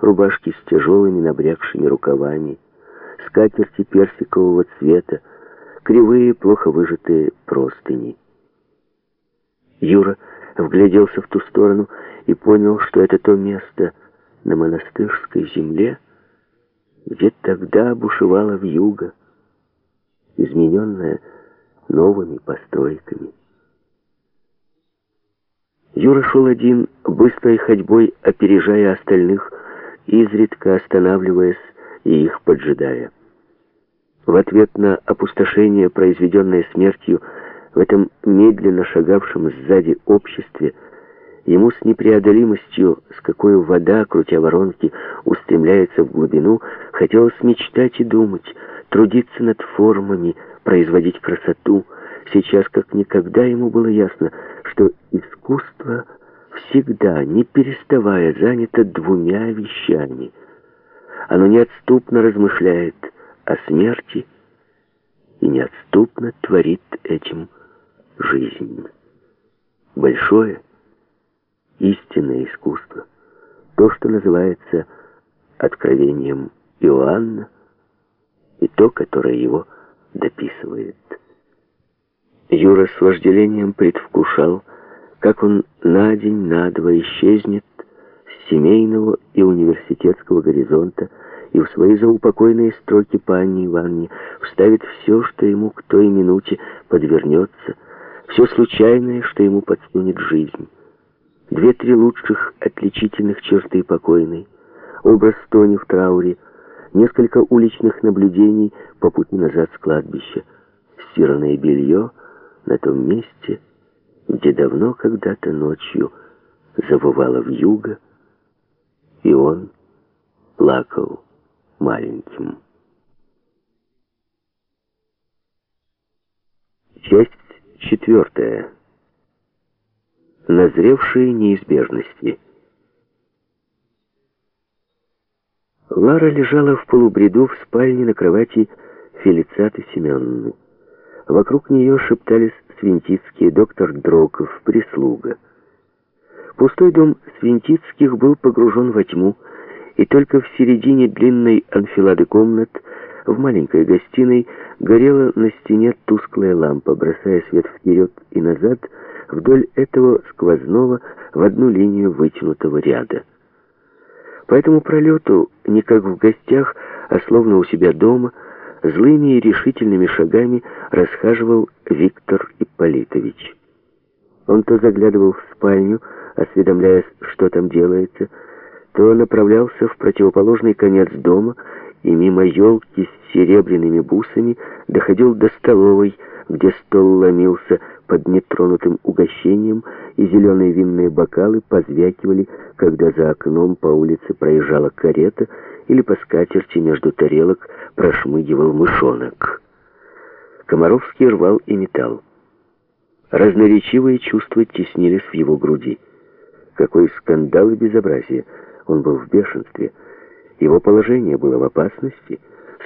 рубашки с тяжелыми набрякшими рукавами, скатерти персикового цвета, кривые, плохо выжатые простыни. Юра вгляделся в ту сторону и понял, что это то место на монастырской земле, где тогда бушевала вьюга, измененная новыми постройками. Юра шел один, быстрой ходьбой опережая остальных, изредка останавливаясь и их поджидая. В ответ на опустошение, произведенное смертью, в этом медленно шагавшем сзади обществе, ему с непреодолимостью, с какой вода, крутя воронки, устремляется в глубину, хотелось мечтать и думать, трудиться над формами, производить красоту. Сейчас, как никогда, ему было ясно, что искусство всегда, не переставая, занято двумя вещами. Оно неотступно размышляет о смерти и неотступно творит этим жизнь. Большое, истинное искусство, то, что называется откровением Иоанна, и то, которое его дописывает. Юра с вожделением предвкушал, как он на день, на два исчезнет с семейного и университетского горизонта и в свои заупокойные строки по Анне Ивановне вставит все, что ему к той минуте подвернется, все случайное, что ему подсунет жизнь. Две-три лучших отличительных черты покойной, образ Тони в трауре, несколько уличных наблюдений по пути назад с кладбища, стиранное белье на том месте, где давно когда-то ночью завывало вьюга, и он плакал маленьким. Часть четвертая. Назревшие неизбежности. Лара лежала в полубреду в спальне на кровати Фелицаты Семеновны. Вокруг нее шептались Свинтицкий, доктор Дроков, прислуга. Пустой дом Свинтицких был погружен во тьму, и только в середине длинной анфилады комнат, в маленькой гостиной, горела на стене тусклая лампа, бросая свет вперед и назад вдоль этого сквозного в одну линию вытянутого ряда. По этому пролету, не как в гостях, а словно у себя дома, злыми и решительными шагами расхаживал Виктор Ипполитович. Он то заглядывал в спальню, осведомляясь, что там делается, то направлялся в противоположный конец дома и мимо елки с серебряными бусами доходил до столовой, где стол ломился под нетронутым угощением, и зеленые винные бокалы позвякивали, когда за окном по улице проезжала карета или по скатерти между тарелок прошмыгивал мышонок. Комаровский рвал и металл. Разноречивые чувства теснились в его груди. Какой скандал и безобразие! Он был в бешенстве. Его положение было в опасности.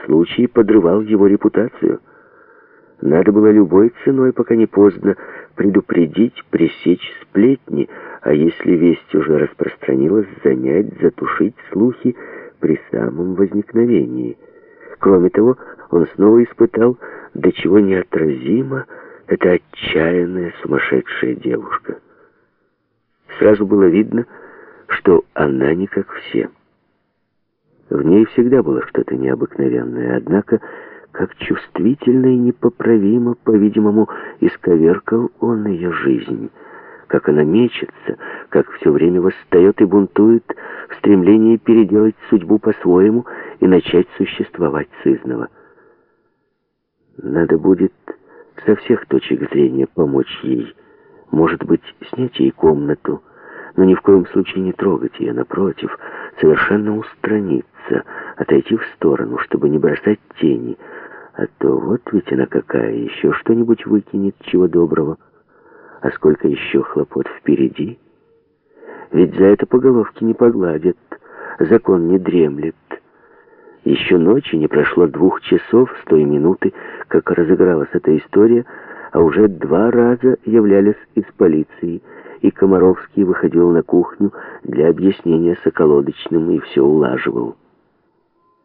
Случай подрывал его репутацию. Надо было любой ценой, пока не поздно, предупредить, пресечь сплетни, а если весть уже распространилась, занять, затушить слухи при самом возникновении. Кроме того, он снова испытал, до чего неотразимо эта отчаянная сумасшедшая девушка. Сразу было видно, что она не как все. В ней всегда было что-то необыкновенное, однако, как чувствительно и непоправимо, по-видимому, исковеркал он ее жизнь, как она мечется, как все время восстает и бунтует в стремлении переделать судьбу по-своему и начать существовать сызново. Надо будет со всех точек зрения помочь ей, может быть, снять ей комнату, но ни в коем случае не трогать ее, напротив, совершенно устраниться, отойти в сторону, чтобы не бросать тени, а то вот ведь она какая, еще что-нибудь выкинет, чего доброго. А сколько еще хлопот впереди? Ведь за это по головке не погладят, закон не дремлет. Еще ночи не прошло двух часов с той минуты, как разыгралась эта история, а уже два раза являлись из полиции, и Комаровский выходил на кухню для объяснения с околодочным и все улаживал.